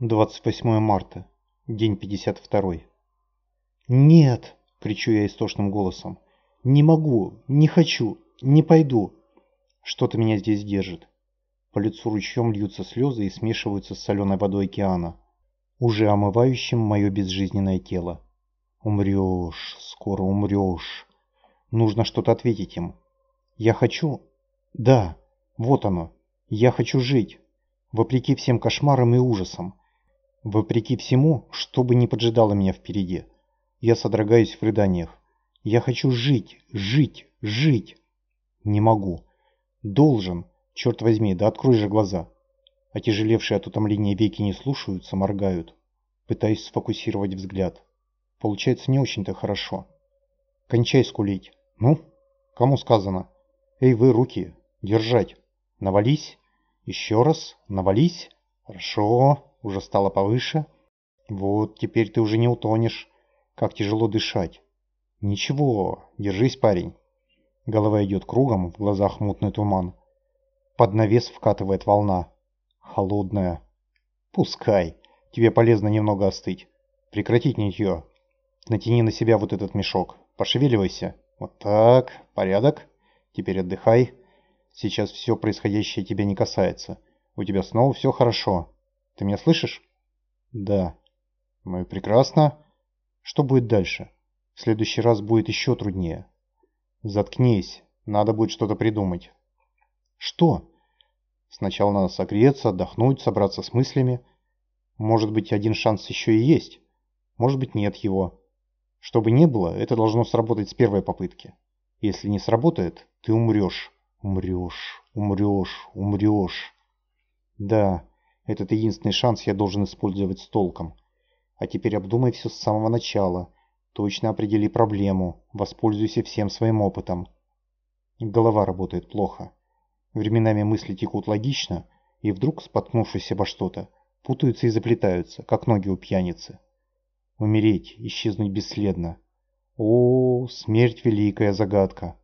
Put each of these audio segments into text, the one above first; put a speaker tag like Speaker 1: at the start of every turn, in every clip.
Speaker 1: 28 марта. День 52. «Нет!» – кричу я истошным голосом. «Не могу! Не хочу! Не пойду!» Что-то меня здесь держит. По лицу ручьем льются слезы и смешиваются с соленой водой океана, уже омывающим мое безжизненное тело. Умрешь, скоро умрешь. Нужно что-то ответить им. Я хочу... Да, вот оно. Я хочу жить. Вопреки всем кошмарам и ужасам. Вопреки всему, что бы ни поджидало меня впереди, я содрогаюсь в рыданиях. Я хочу жить, жить, жить. Не могу. Должен. Черт возьми, да открой же глаза. Отяжелевшие от утомления веки не слушаются, моргают. Пытаюсь сфокусировать взгляд. Получается не очень-то хорошо. Кончай скулить. Ну? Кому сказано? Эй вы, руки, держать. Навались. Еще раз. Навались. Хорошо уже стало повыше. Вот, теперь ты уже не утонешь. Как тяжело дышать. Ничего, держись, парень. Голова идет кругом, в глазах мутный туман. Под навес вкатывает волна. Холодная. Пускай. Тебе полезно немного остыть. Прекратить нытье. Натяни на себя вот этот мешок. Пошевеливайся. Вот так. Порядок. Теперь отдыхай. Сейчас все происходящее тебя не касается. У тебя снова все хорошо. Ты меня слышишь? Да. И прекрасно. Что будет дальше? В следующий раз будет еще труднее. Заткнись. Надо будет что-то придумать. Что? Сначала надо согреться, отдохнуть, собраться с мыслями. Может быть, один шанс еще и есть. Может быть, нет его. Что бы ни было, это должно сработать с первой попытки. Если не сработает, ты умрешь. Умрешь, умрешь, умрешь. Да, этот единственный шанс я должен использовать с толком. А теперь обдумай все с самого начала. Точно определи проблему. Воспользуйся всем своим опытом. Голова работает плохо. Временами мысли текут логично, и вдруг, споткнувшись обо что-то, путаются и заплетаются, как ноги у пьяницы. Умереть, исчезнуть бесследно. О, смерть великая загадка.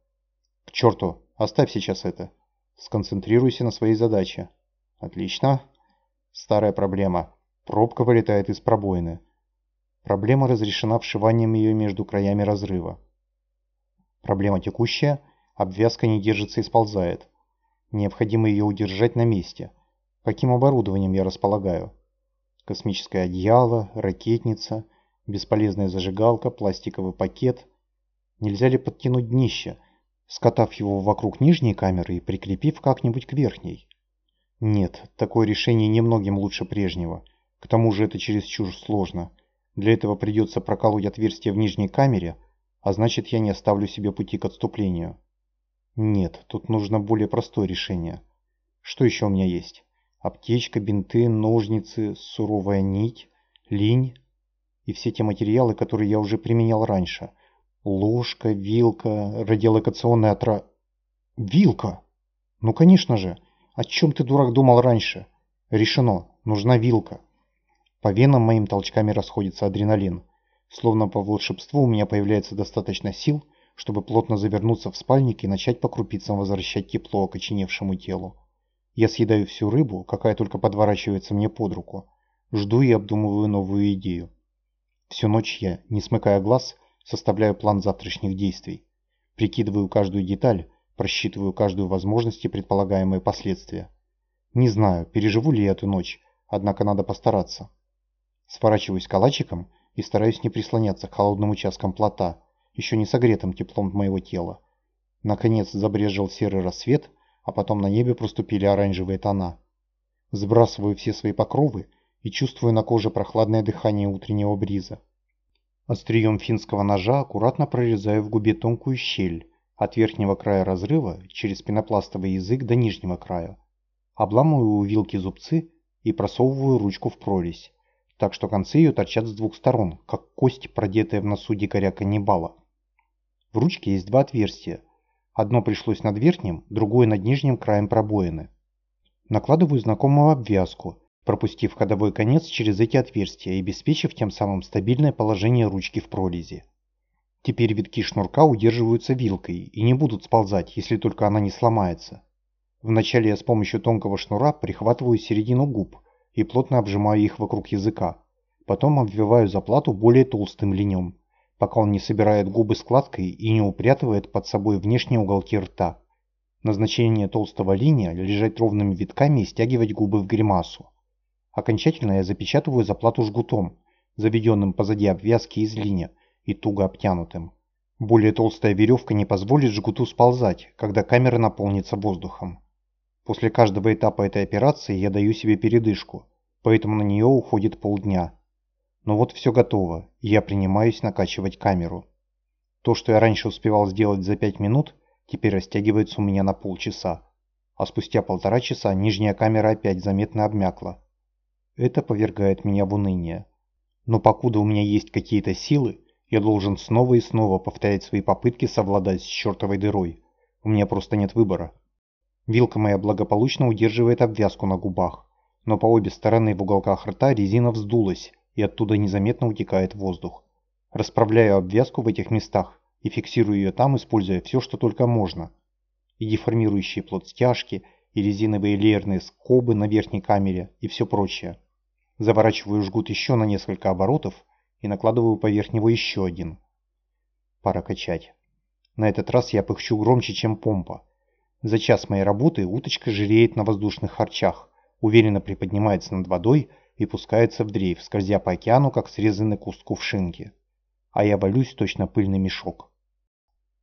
Speaker 1: К черту, оставь сейчас это. Сконцентрируйся на своей задаче. Отлично. Старая проблема. Пробка вылетает из пробоины. Проблема разрешена вшиванием ее между краями разрыва. Проблема текущая. Обвязка не держится и сползает. Необходимо ее удержать на месте. Каким оборудованием я располагаю? Космическое одеяло, ракетница, бесполезная зажигалка, пластиковый пакет. Нельзя ли подтянуть днище, скатав его вокруг нижней камеры и прикрепив как-нибудь к верхней? Нет, такое решение немногим лучше прежнего. К тому же это чересчур сложно. Для этого придется проколоть отверстие в нижней камере, а значит я не оставлю себе пути к отступлению. Нет, тут нужно более простое решение. Что еще у меня есть? Аптечка, бинты, ножницы, суровая нить, линь и все те материалы, которые я уже применял раньше. Ложка, вилка, радиолокационная отра... Вилка! Ну конечно же! О чем ты, дурак, думал раньше? Решено. Нужна вилка. По венам моим толчками расходится адреналин. Словно по волшебству у меня появляется достаточно сил, чтобы плотно завернуться в спальник и начать по крупицам возвращать тепло окоченевшему телу. Я съедаю всю рыбу, какая только подворачивается мне под руку. Жду и обдумываю новую идею. Всю ночь я, не смыкая глаз, составляю план завтрашних действий. Прикидываю каждую деталь, Просчитываю каждую возможность и предполагаемые последствия. Не знаю, переживу ли я эту ночь, однако надо постараться. Сворачиваюсь калачиком и стараюсь не прислоняться к холодным участкам плота, еще не согретым теплом моего тела. Наконец забрежил серый рассвет, а потом на небе проступили оранжевые тона. Сбрасываю все свои покровы и чувствую на коже прохладное дыхание утреннего бриза. Острием финского ножа аккуратно прорезаю в губе тонкую щель, от верхнего края разрыва через пенопластовый язык до нижнего края. Обламываю вилки зубцы и просовываю ручку в прорезь, так что концы ее торчат с двух сторон, как кость, продетая в носу дикаря-каннибала. В ручке есть два отверстия. Одно пришлось над верхним, другое над нижним краем пробоины. Накладываю знакомую обвязку, пропустив ходовой конец через эти отверстия и обеспечив тем самым стабильное положение ручки в прорези. Теперь витки шнурка удерживаются вилкой и не будут сползать, если только она не сломается. Вначале я с помощью тонкого шнура прихватываю середину губ и плотно обжимаю их вокруг языка. Потом обвиваю заплату более толстым линем, пока он не собирает губы складкой и не упрятывает под собой внешние уголки рта. Назначение толстого линия – лежать ровными витками и стягивать губы в гримасу. Окончательно я запечатываю заплату жгутом, заведенным позади обвязки из линия и туго обтянутым. Более толстая веревка не позволит жгуту сползать, когда камера наполнится воздухом. После каждого этапа этой операции я даю себе передышку, поэтому на нее уходит полдня. Но вот все готово, и я принимаюсь накачивать камеру. То, что я раньше успевал сделать за 5 минут, теперь растягивается у меня на полчаса. А спустя полтора часа нижняя камера опять заметно обмякла. Это повергает меня в уныние. Но покуда у меня есть какие-то силы, я должен снова и снова повторять свои попытки совладать с чертовой дырой. У меня просто нет выбора. Вилка моя благополучно удерживает обвязку на губах, но по обе стороны в уголках рта резина вздулась, и оттуда незаметно утекает воздух. Расправляю обвязку в этих местах и фиксирую ее там, используя все, что только можно. И деформирующие плод стяжки, и резиновые леерные скобы на верхней камере, и все прочее. Заворачиваю жгут еще на несколько оборотов и накладываю поверх него еще один. Пора качать. На этот раз я пыхчу громче, чем помпа. За час моей работы уточка жиреет на воздушных харчах, уверенно приподнимается над водой и пускается в дрейф, скользя по океану, как срезанный куст кувшинки. А я валюсь точно пыльный мешок.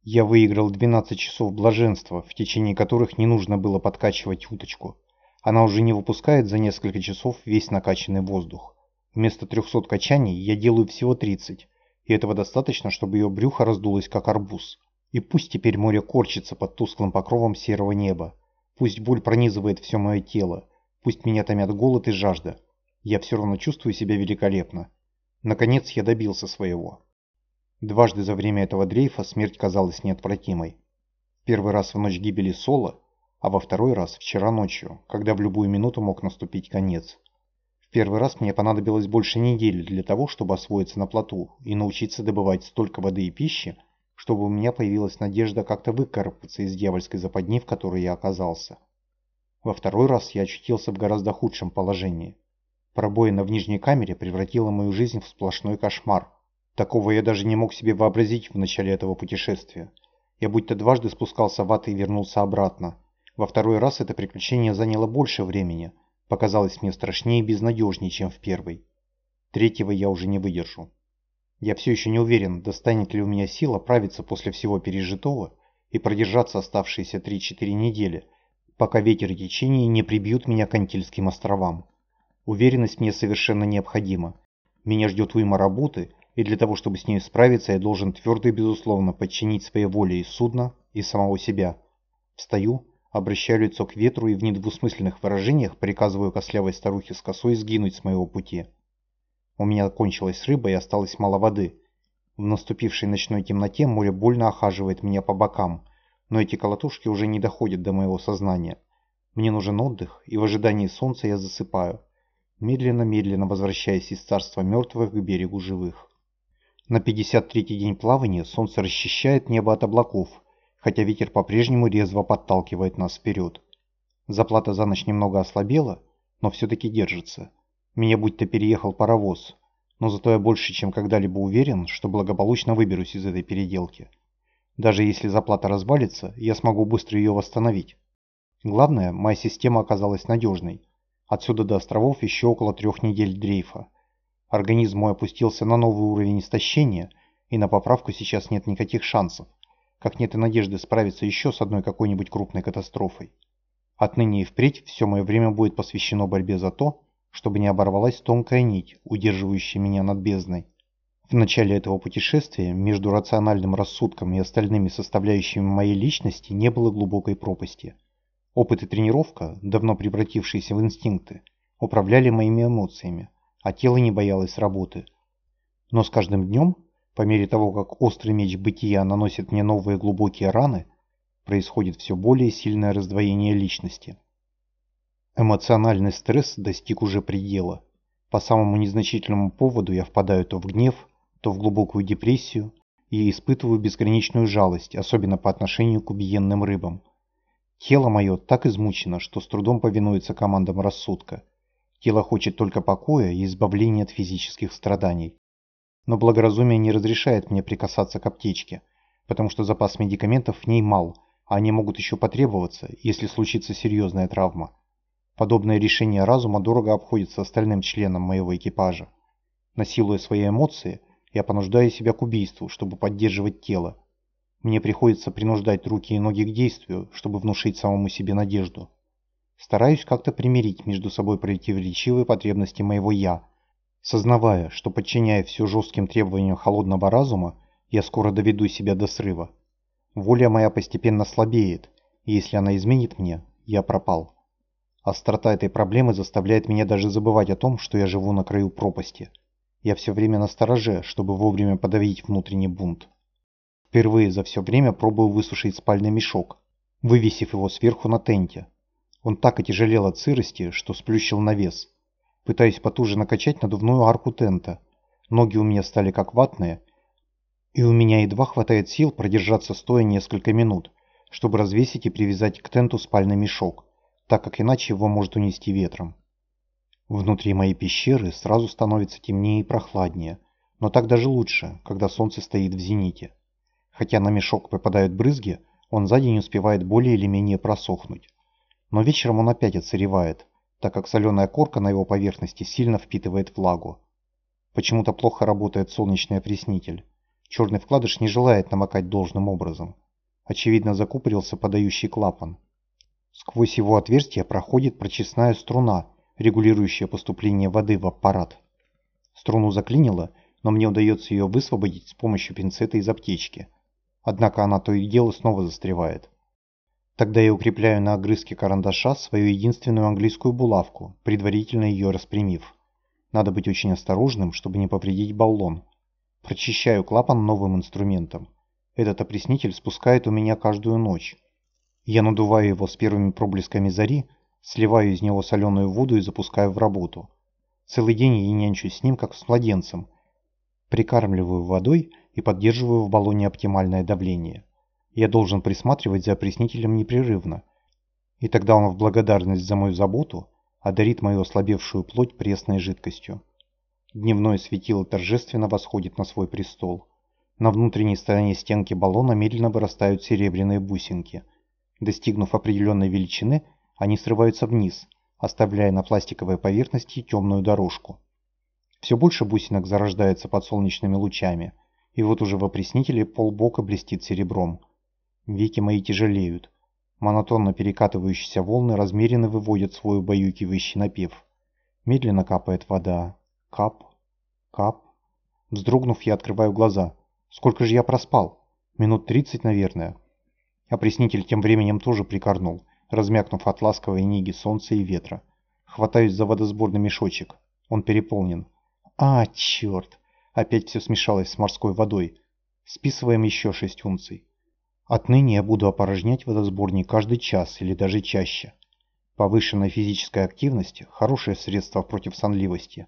Speaker 1: Я выиграл 12 часов блаженства, в течение которых не нужно было подкачивать уточку. Она уже не выпускает за несколько часов весь накачанный воздух. Вместо 300 качаний я делаю всего 30, и этого достаточно, чтобы ее брюхо раздулось как арбуз. И пусть теперь море корчится под тусклым покровом серого неба. Пусть боль пронизывает все мое тело. Пусть меня томят голод и жажда я все равно чувствую себя великолепно. Наконец я добился своего. Дважды за время этого дрейфа смерть казалась неотвратимой. Первый раз в ночь гибели Соло, а во второй раз вчера ночью, когда в любую минуту мог наступить конец. Первый раз мне понадобилось больше недели для того, чтобы освоиться на плоту и научиться добывать столько воды и пищи, чтобы у меня появилась надежда как-то выкарабкаться из дьявольской западни, в которой я оказался. Во второй раз я очутился в гораздо худшем положении. Пробоина в нижней камере превратила мою жизнь в сплошной кошмар. Такого я даже не мог себе вообразить в начале этого путешествия. Я будто дважды спускался в ад и вернулся обратно. Во второй раз это приключение заняло больше времени. Показалось мне страшнее и безнадежнее, чем в первый. Третьего я уже не выдержу. Я все еще не уверен, достанет ли у меня сила правиться после всего пережитого и продержаться оставшиеся 3-4 недели, пока ветер и течение не прибьют меня к Антильским островам. Уверенность мне совершенно необходима. Меня ждет уйма работы, и для того, чтобы с ней справиться, я должен твердо и безусловно подчинить своей воле и судно, и самого себя. Встаю, обращаю к ветру и в недвусмысленных выражениях приказываю кослявой старухе с косой сгинуть с моего пути. У меня кончилась рыба и осталось мало воды. В наступившей ночной темноте море больно охаживает меня по бокам, но эти колотушки уже не доходят до моего сознания. Мне нужен отдых, и в ожидании солнца я засыпаю медленно-медленно возвращаясь из царства мертвых к берегу живых. На 53-й день плавания солнце расчищает небо от облаков, хотя ветер по-прежнему резво подталкивает нас вперед. Заплата за ночь немного ослабела, но все-таки держится. Меня будто переехал паровоз, но зато я больше, чем когда-либо уверен, что благополучно выберусь из этой переделки. Даже если заплата развалится, я смогу быстро ее восстановить. Главное, моя система оказалась надежной. Отсюда до островов еще около трех недель дрейфа. Организм мой опустился на новый уровень истощения, и на поправку сейчас нет никаких шансов, как нет и надежды справиться еще с одной какой-нибудь крупной катастрофой. Отныне и впредь все мое время будет посвящено борьбе за то, чтобы не оборвалась тонкая нить, удерживающая меня над бездной. В начале этого путешествия между рациональным рассудком и остальными составляющими моей личности не было глубокой пропасти – Опыт и тренировка, давно превратившиеся в инстинкты, управляли моими эмоциями, а тело не боялось работы. Но с каждым днем, по мере того, как острый меч бытия наносит мне новые глубокие раны, происходит все более сильное раздвоение личности. Эмоциональный стресс достиг уже предела. По самому незначительному поводу я впадаю то в гнев, то в глубокую депрессию и испытываю безграничную жалость, особенно по отношению к убиенным рыбам. Тело мое так измучено, что с трудом повинуется командам рассудка. Тело хочет только покоя и избавления от физических страданий. Но благоразумие не разрешает мне прикасаться к аптечке, потому что запас медикаментов в ней мал, а они могут еще потребоваться, если случится серьезная травма. Подобное решение разума дорого обходится остальным членам моего экипажа. Насилуя свои эмоции, я понуждаю себя к убийству, чтобы поддерживать тело. Мне приходится принуждать руки и ноги к действию, чтобы внушить самому себе надежду. Стараюсь как-то примирить между собой противоречивые потребности моего «я», сознавая, что подчиняя все жестким требованиям холодного разума, я скоро доведу себя до срыва. Воля моя постепенно слабеет, и если она изменит мне, я пропал. Острота этой проблемы заставляет меня даже забывать о том, что я живу на краю пропасти. Я все время на стороже, чтобы вовремя подавить внутренний бунт. Впервые за все время пробую высушить спальный мешок, вывесив его сверху на тенте, он так отяжелел от сырости, что сплющил навес. Пытаюсь потуже накачать надувную арку тента. Ноги у меня стали как ватные, и у меня едва хватает сил продержаться стоя несколько минут, чтобы развесить и привязать к тенту спальный мешок, так как иначе его может унести ветром. Внутри моей пещеры сразу становится темнее и прохладнее, но так даже лучше, когда солнце стоит в зените. Хотя на мешок попадают брызги, он за день успевает более или менее просохнуть но вечером он опять отсыревает, так как соленая корка на его поверхности сильно впитывает влагу. Почему-то плохо работает солнечный опреснитель. Черный вкладыш не желает намокать должным образом. Очевидно, закупорился подающий клапан. Сквозь его отверстие проходит прочесная струна, регулирующая поступление воды в аппарат. Струну заклинило, но мне удается ее высвободить с помощью пинцета из аптечки. Однако она то и дело снова застревает. Тогда я укрепляю на огрызке карандаша свою единственную английскую булавку, предварительно ее распрямив. Надо быть очень осторожным, чтобы не повредить баллон. Прочищаю клапан новым инструментом. Этот опреснитель спускает у меня каждую ночь. Я надуваю его с первыми проблесками зари, сливаю из него соленую воду и запускаю в работу. Целый день я нянчусь с ним, как с младенцем. Прикармливаю водой и поддерживаю в баллоне оптимальное давление. Я должен присматривать за опреснителем непрерывно. И тогда он в благодарность за мою заботу одарит мою ослабевшую плоть пресной жидкостью. Дневное светило торжественно восходит на свой престол. На внутренней стороне стенки баллона медленно вырастают серебряные бусинки. Достигнув определенной величины, они срываются вниз, оставляя на пластиковой поверхности темную дорожку. Все больше бусинок зарождается под солнечными лучами, и вот уже в опреснителе полбока блестит серебром. Веки мои тяжелеют. Монотонно перекатывающиеся волны размеренно выводят свой убаюкивающий напев. Медленно капает вода. Кап, кап. Вздрогнув, я открываю глаза. Сколько же я проспал? Минут тридцать, наверное. Опреснитель тем временем тоже прикорнул, размякнув от ласковой неги солнца и ветра. Хватаюсь за водосборный мешочек. Он переполнен. А, черт! Опять все смешалось с морской водой. Списываем еще шесть унций. Отныне я буду опорожнять водосборник каждый час или даже чаще. Повышенная физическая активность – хорошее средство против сонливости.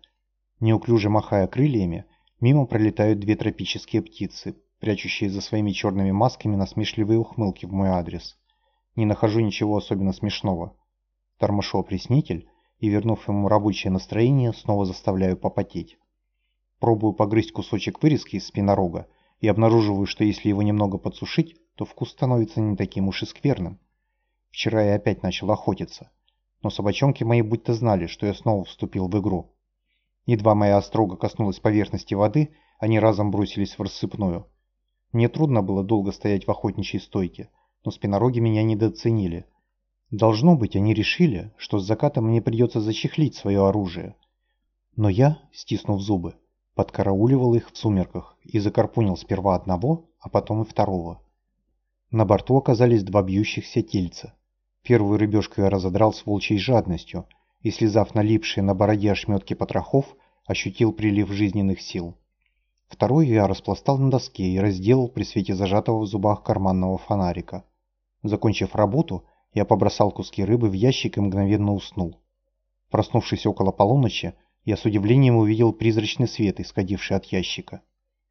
Speaker 1: Неуклюже махая крыльями, мимо пролетают две тропические птицы, прячущие за своими черными масками насмешливые ухмылки в мой адрес. Не нахожу ничего особенно смешного. Тормошу опреснитель и, вернув ему рабочее настроение, снова заставляю попотеть. Пробую погрызть кусочек вырезки из спинорога и обнаруживаю, что если его немного подсушить, то вкус становится не таким уж и скверным. Вчера я опять начал охотиться, но собачонки мои будто знали, что я снова вступил в игру. Едва моя острога коснулась поверхности воды, они разом бросились в рассыпную. Мне трудно было долго стоять в охотничьей стойке, но спинороги меня недооценили. Должно быть, они решили, что с закатом мне придется зачехлить свое оружие. Но я, стиснув зубы, подкарауливал их в сумерках и закарпунил сперва одного, а потом и второго. На борту оказались два бьющихся тельца. Первую рыбешку я разодрал с волчьей жадностью и, слезав налипшие на бороде ошметки потрохов, ощутил прилив жизненных сил. Вторую я распластал на доске и разделал при свете зажатого в зубах карманного фонарика. Закончив работу, я побросал куски рыбы в ящик и мгновенно уснул. Проснувшись около полуночи, я с удивлением увидел призрачный свет, исходивший от ящика.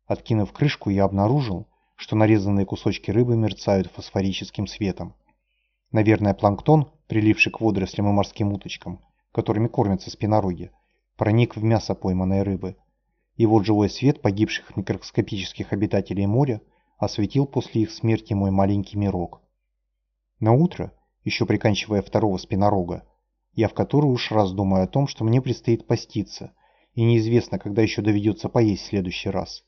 Speaker 1: Откинув крышку, я обнаружил, что нарезанные кусочки рыбы мерцают фосфорическим светом. Наверное, планктон, приливший к водорослям и морским уточкам, которыми кормятся спинороги, проник в мясо пойманной рыбы. И вот живой свет погибших микроскопических обитателей моря осветил после их смерти мой маленький мирок. На утро, еще приканчивая второго спинорога, я в который уж раз думаю о том, что мне предстоит поститься, и неизвестно, когда еще доведется поесть в следующий раз.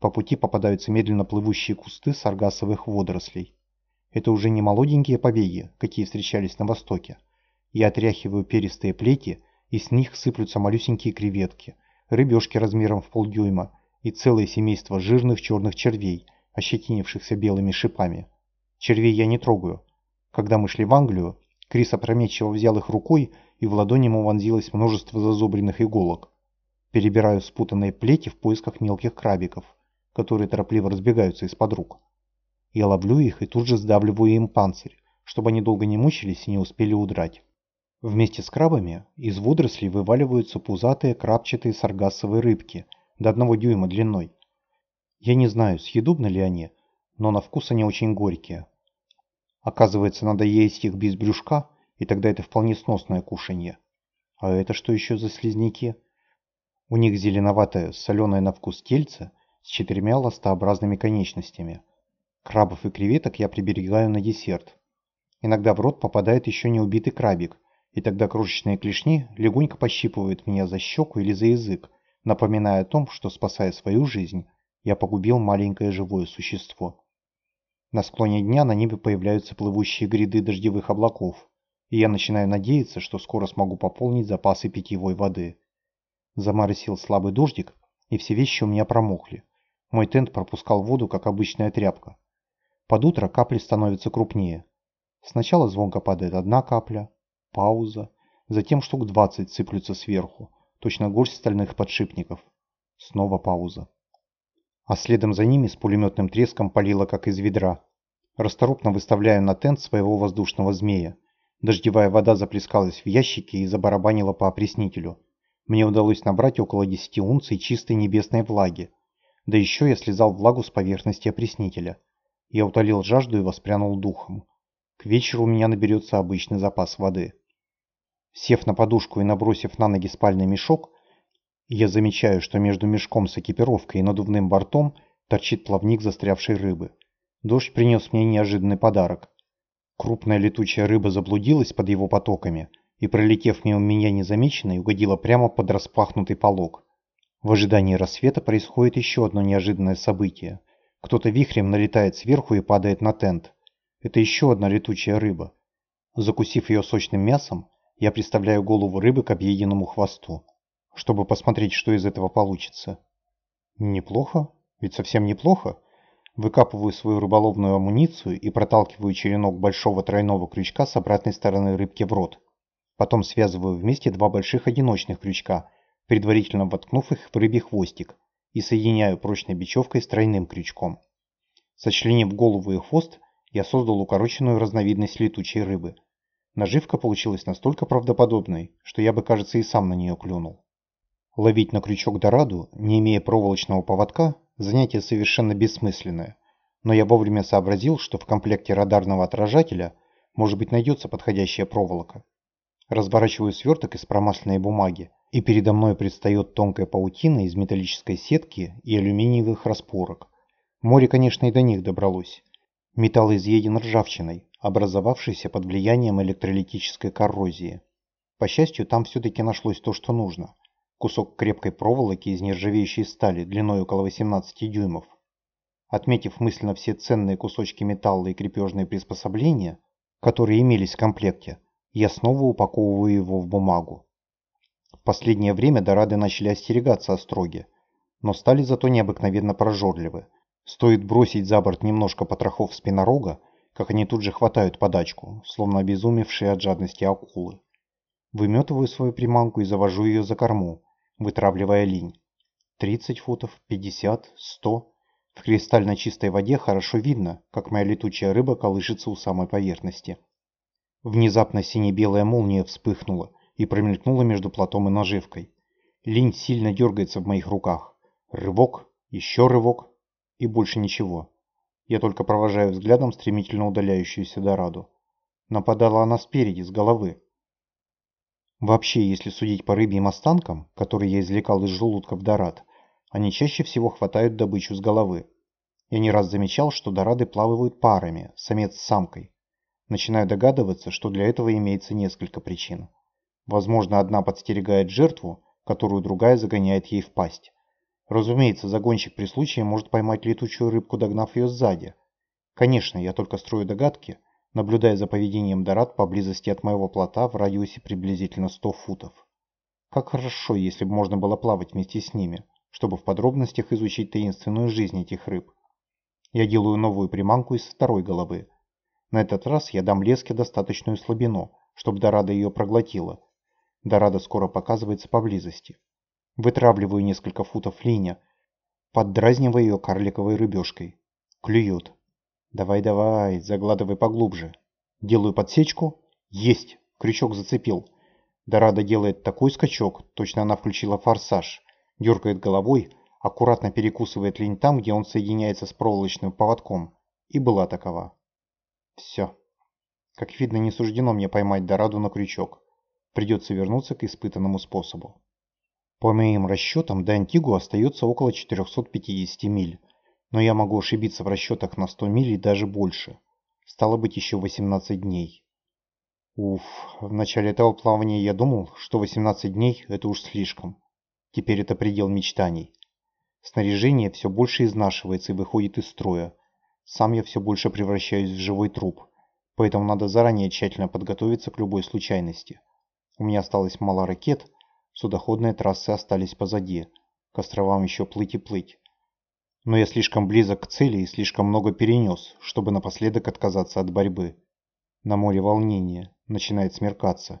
Speaker 1: По пути попадаются медленно плывущие кусты саргасовых водорослей. Это уже не молоденькие побеги, какие встречались на востоке. Я отряхиваю перистые плети, и с них сыплются малюсенькие креветки, рыбешки размером в полдюйма и целое семейство жирных черных червей, ощетинившихся белыми шипами. Червей я не трогаю. Когда мы шли в Англию, Крис опрометчиво взял их рукой, и в ладони ему вонзилось множество зазубренных иголок. Перебираю спутанные плети в поисках мелких крабиков, которые торопливо разбегаются из-под рук. Я ловлю их и тут же сдавливаю им панцирь, чтобы они долго не мучились и не успели удрать. Вместе с крабами из водорослей вываливаются пузатые крабчатые саргассовые рыбки до одного дюйма длиной. Я не знаю, съедобны ли они, но на вкус они очень горькие. Оказывается, надо есть их без брюшка, и тогда это вполне сносное кушанье. А это что еще за слизняки? У них зеленоватое, соленое на вкус тельце с четырьмя ластообразными конечностями. Крабов и креветок я приберегаю на десерт. Иногда в рот попадает еще не убитый крабик, и тогда крошечные клешни легонько пощипывают меня за щеку или за язык, напоминая о том, что, спасая свою жизнь, я погубил маленькое живое существо. На склоне дня на небе появляются плывущие гряды дождевых облаков, и я начинаю надеяться, что скоро смогу пополнить запасы питьевой воды. Заморосил слабый дождик, и все вещи у меня промокли. Мой тент пропускал воду, как обычная тряпка. Под утро капли становятся крупнее. Сначала звонко падает одна капля, Пауза. Затем штук двадцать сыплются сверху, точно горсть стальных подшипников. Снова пауза. А следом за ними с пулеметным треском палило, как из ведра. Расторопно выставляю на тент своего воздушного змея. Дождевая вода заплескалась в ящике и забарабанила по опреснителю. Мне удалось набрать около 10 унций чистой небесной влаги. Да еще я слезал влагу с поверхности опреснителя. Я утолил жажду и воспрянул духом. К вечеру у меня наберется обычный запас воды. Сев на подушку и набросив на ноги спальный мешок, я замечаю, что между мешком с экипировкой и надувным бортом торчит плавник застрявшей рыбы. Дождь принес мне неожиданный подарок. Крупная летучая рыба заблудилась под его потоками и, пролетев мимо меня незамеченной, угодила прямо под распахнутый полог. В ожидании рассвета происходит еще одно неожиданное событие. Кто-то вихрем налетает сверху и падает на тент. Это еще одна летучая рыба. Закусив ее сочным мясом, я приставляю голову рыбы к объеденному хвосту, чтобы посмотреть, что из этого получится. Неплохо, ведь совсем неплохо. Выкапываю свою рыболовную амуницию и проталкиваю черенок большого тройного крючка с обратной стороны рыбки в рот. Потом связываю вместе два больших одиночных крючка, предварительно воткнув их в рыбий хвостик, и соединяю прочной бечевкой с тройным крючком. Сочленив голову и хвост, я создал укороченную разновидность летучей рыбы – Наживка получилась настолько правдоподобной, что я бы, кажется, и сам на нее клюнул. Ловить на крючок дораду, не имея проволочного поводка, занятие совершенно бессмысленное, но я вовремя сообразил, что в комплекте радарного отражателя может быть найдется подходящая проволока. Разворачиваю сверток из промасленной бумаги, и передо мной предстает тонкая паутина из металлической сетки и алюминиевых распорок. Море, конечно, и до них добралось. Металл изъеден ржавчиной, образовавшейся под влиянием электролитической коррозии. По счастью, там все-таки нашлось то, что нужно. Кусок крепкой проволоки из нержавеющей стали длиной около 18 дюймов. Отметив мысленно все ценные кусочки металла и крепежные приспособления, которые имелись в комплекте, я снова упаковываю его в бумагу. Последнее время дорады начали остерегаться остроги, но стали зато необыкновенно прожорливы. Стоит бросить за борт немножко потрохов спинорога, как они тут же хватают подачку, словно обезумевшие от жадности акулы. Выметываю свою приманку и завожу ее за корму, вытравливая линь. 30 футов, 50, 100. В кристально чистой воде хорошо видно, как моя летучая рыба колышется у самой поверхности. Внезапно сине-белая молния вспыхнула и промелькнула между платом и наживкой. Линь сильно дергается в моих руках. Рывок, еще рывок и больше ничего. Я только провожаю взглядом стремительно удаляющуюся Дораду. Нападала она спереди, с головы. Вообще, если судить по рыбьим останкам, которые я извлекал из желудков дорад, они чаще всего хватают добычу с головы. Я не раз замечал, что дорады плавают парами, самец с самкой. Начинаю догадываться, что для этого имеется несколько причин. Возможно, одна подстерегает жертву, которую другая загоняет ей в пасть. Разумеется, загонщик при случае может поймать летучую рыбку, догнав ее сзади. Конечно, я только строю догадки, наблюдая за поведением дорад поблизости от моего плота в радиусе приблизительно 100 футов. Как хорошо, если бы можно было плавать вместе с ними, чтобы в подробностях изучить таинственную жизнь этих рыб. Я делаю новую приманку из второй головы. На этот раз я дам леске достаточную слабину, чтобы Дорада ее проглотила. Дорада скоро показывается поблизости. Вытравливаю несколько футов линя, поддразнивая ее карликовой рыбешкой. Клюет. Давай-давай, загладывай поглубже. Делаю подсечку. Есть! Крючок зацепил. Дорада делает такой скачок, точно она включила форсаж. Дергает головой, аккуратно перекусывает линь там, где он соединяется с проволочным поводком. И была такова. Все. Как видно, не суждено мне поймать Дораду на крючок. Придется вернуться к испытанному способу. По моим расчетам, до Антигу остается около 450 миль, но я могу ошибиться в расчетах на 100 миль и даже больше. Стало быть, еще 18 дней. Уф, в начале этого плавания я думал, что 18 дней – это уж слишком. Теперь это предел мечтаний. Снаряжение все больше изнашивается и выходит из строя. Сам я все больше превращаюсь в живой труп, поэтому надо заранее тщательно подготовиться к любой случайности. У меня осталось мало ракет, Судоходные трассы остались позади. К островам еще плыть и плыть. Но я слишком близок к цели и слишком много перенес, чтобы напоследок отказаться от борьбы. На море волнение. Начинает смеркаться.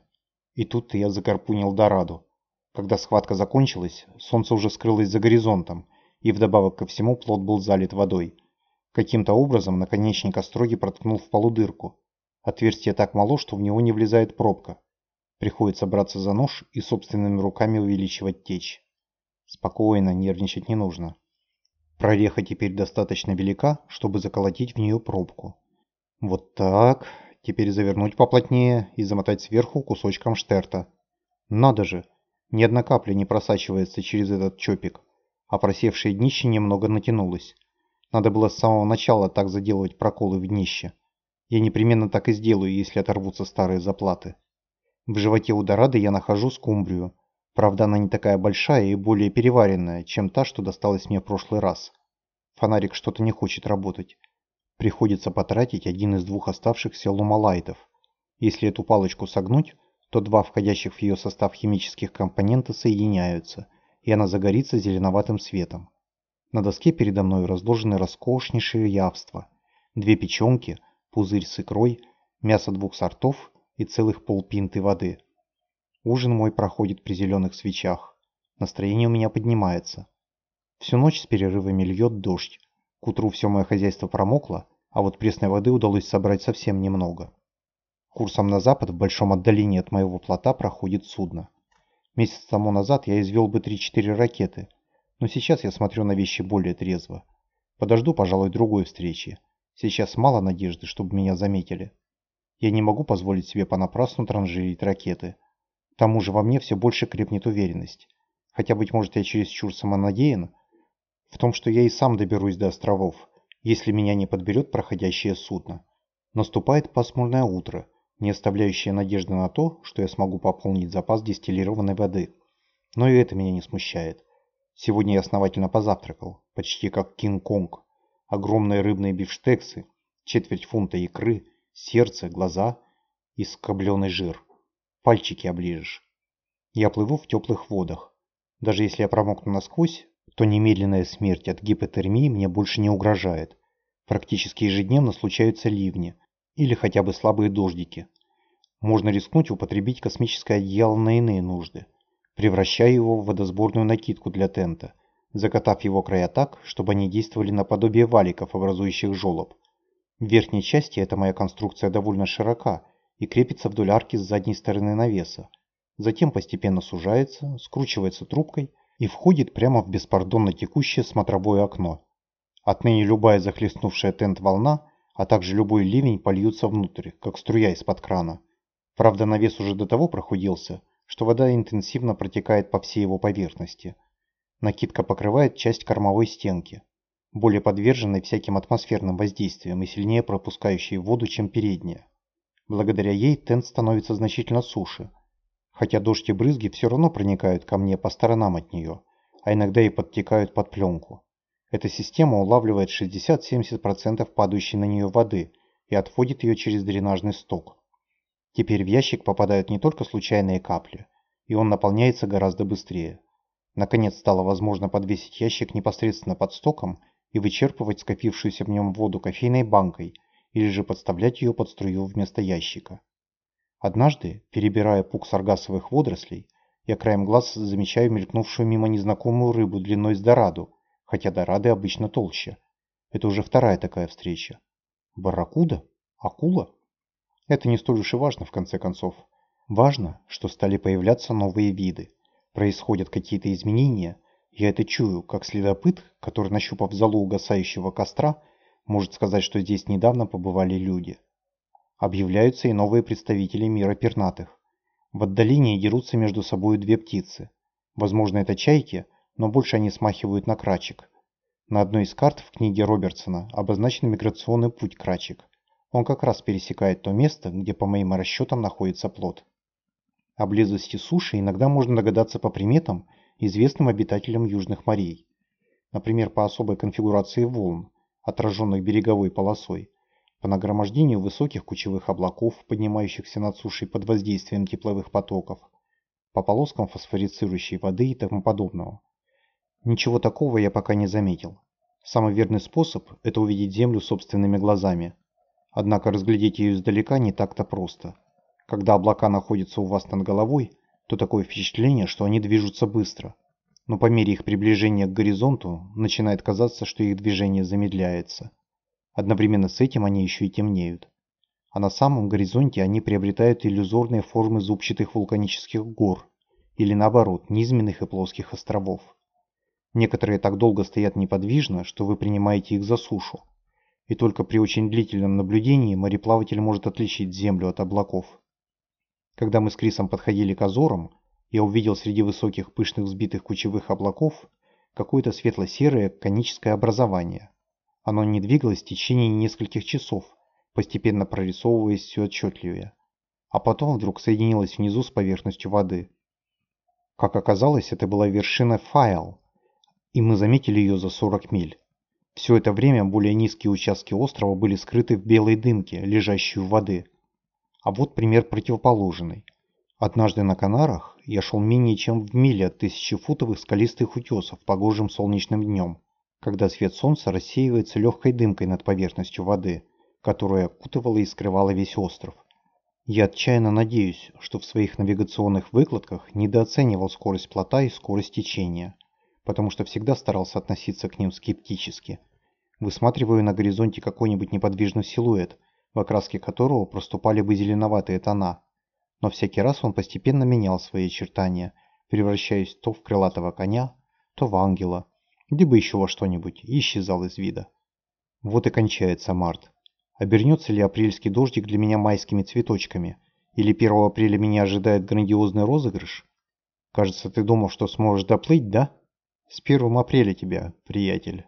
Speaker 1: И тут я закарпунил Дораду. Когда схватка закончилась, солнце уже скрылось за горизонтом, и вдобавок ко всему плот был залит водой. Каким-то образом наконечник остроги проткнул в полу дырку. Отверстие так мало, что в него не влезает пробка. Приходится браться за нож и собственными руками увеличивать течь. Спокойно, нервничать не нужно. Прореха теперь достаточно велика, чтобы заколотить в нее пробку. Вот так. Теперь завернуть поплотнее и замотать сверху кусочком штерта. Надо же, ни одна капля не просачивается через этот чопик, а просевшее днище немного натянулось. Надо было с самого начала так заделывать проколы в днище. Я непременно так и сделаю, если оторвутся старые заплаты. В животе у Дорады я нахожу скумбрию. Правда, она не такая большая и более переваренная, чем та, что досталась мне в прошлый раз. Фонарик что-то не хочет работать. Приходится потратить один из двух оставшихся лумалайтов. Если эту палочку согнуть, то два входящих в ее состав химических компонента соединяются, и она загорится зеленоватым светом. На доске передо мной разложены роскошнейшие явства. Две печенки, пузырь с икрой, мясо двух сортов и целых полпинты воды. Ужин мой проходит при зеленых свечах. Настроение у меня поднимается. Всю ночь с перерывами льет дождь. К утру все мое хозяйство промокло, а вот пресной воды удалось собрать совсем немного. Курсом на запад в большом отдалении от моего плота проходит судно. Месяц тому назад я извел бы 3-4 ракеты, но сейчас я смотрю на вещи более трезво. Подожду, пожалуй, другой встречи. Сейчас мало надежды, чтобы меня заметили. Я не могу позволить себе понапрасну транжирить ракеты. К тому же во мне все больше крепнет уверенность. Хотя, быть может, я чересчур самонадеян в том, что я и сам доберусь до островов, если меня не подберет проходящее судно. Наступает пасмурное утро, не оставляющее надежды на то, что я смогу пополнить запас дистиллированной воды. Но и это меня не смущает. Сегодня я основательно позавтракал, почти как Кинг-Конг. Огромные рыбные бифштексы, четверть фунта икры – сердце, глаза и скобленый жир. Пальчики оближешь. Я плыву в теплых водах. Даже если я промокну насквозь, то немедленная смерть от гипотермии мне больше не угрожает. Практически ежедневно случаются ливни или хотя бы слабые дождики. Можно рискнуть употребить космическое одеяло на иные нужды, превращая его в водосборную накидку для тента, закатав его края так, чтобы они действовали наподобие валиков, образующих желоб. В верхней части эта моя конструкция довольно широка и крепится вдоль арки с задней стороны навеса. Затем постепенно сужается, скручивается трубкой и входит прямо в беспардонно текущее смотровое окно. Отныне любая захлестнувшая тент волна, а также любой ливень польются внутрь, как струя из-под крана. Правда, навес уже до того прохудился, что вода интенсивно протекает по всей его поверхности. Накидка покрывает часть кормовой стенки, более подверженной всяким атмосферным воздействиям и сильнее пропускающей воду, чем передняя. Благодаря ей тент становится значительно суше, хотя дождь и брызги все равно проникают ко мне по сторонам от нее, а иногда и подтекают под пленку. Эта система улавливает 60-70% падающей на нее воды и отводит ее через дренажный сток. Теперь в ящик попадают не только случайные капли, и он наполняется гораздо быстрее. Наконец стало возможно подвесить ящик непосредственно под стоком и вычерпывать скопившуюся в нем воду кофейной банкой или же подставлять ее под струю вместо ящика. Однажды, перебирая пук саргассовых водорослей, я краем глаз замечаю мелькнувшую мимо незнакомую рыбу длиной с дораду, хотя дорады обычно толще. Это уже вторая такая встреча. Барракуда? Акула? Это не столь уж и важно в конце концов. Важно, что стали появляться новые виды. Происходят какие-то изменения. Я это чую, как следопыт, который, нащупав залу угасающего костра, может сказать, что здесь недавно побывали люди. Объявляются и новые представители мира пернатых. В отдалении дерутся между собой две птицы. Возможно, это чайки, но больше они смахивают на крачек. На одной из карт в книге Робертсона обозначен миграционный путь крачек. Он как раз пересекает то место, где по моим расчетам находится плод. О близости суши иногда можно догадаться по приметам, известным обитателям южных морей. Например, по особой конфигурации волн, отраженных береговой полосой, по нагромождению высоких кучевых облаков, поднимающихся над сушей под воздействием тепловых потоков, по полоскам фосфорицирующей воды и тому подобного. Ничего такого я пока не заметил. Самый верный способ – это увидеть Землю собственными глазами. Однако разглядеть ее издалека не так-то просто. Когда облака находятся у вас над головой, то такое впечатление, что они движутся быстро. Но по мере их приближения к горизонту начинает казаться, что их движение замедляется. Одновременно с этим они еще и темнеют. А на самом горизонте они приобретают иллюзорные формы зубчатых вулканических гор, или наоборот, низменных и плоских островов. Некоторые так долго стоят неподвижно, что вы принимаете их за сушу и только при очень длительном наблюдении мореплаватель может отличить Землю от облаков. Когда мы с Крисом подходили к Азорам, я увидел среди высоких пышных взбитых кучевых облаков какое-то светло-серое коническое образование. Оно не двигалось в течение нескольких часов, постепенно прорисовываясь все отчетливее, а потом вдруг соединилось внизу с поверхностью воды. Как оказалось, это была вершина Файл, и мы заметили ее за 40 миль. Все это время более низкие участки острова были скрыты в белой дымке, лежащей в воды. А вот пример противоположный. Однажды на Канарах я шел менее чем в миле от тысячефутовых скалистых утесов погожим солнечным днем, когда свет солнца рассеивается легкой дымкой над поверхностью воды, которая окутывала и скрывала весь остров. Я отчаянно надеюсь, что в своих навигационных выкладках недооценивал скорость плота и скорость течения потому что всегда старался относиться к ним скептически. Высматриваю на горизонте какой-нибудь неподвижный силуэт, в окраске которого проступали бы зеленоватые тона. Но всякий раз он постепенно менял свои очертания, превращаясь то в крылатого коня, то в ангела, либо еще во что-нибудь, и исчезал из вида. Вот и кончается март. Обернется ли апрельский дождик для меня майскими цветочками? Или 1 апреля меня ожидает грандиозный розыгрыш? Кажется, ты думал, что сможешь доплыть, да? С первым апреля тебя, приятель.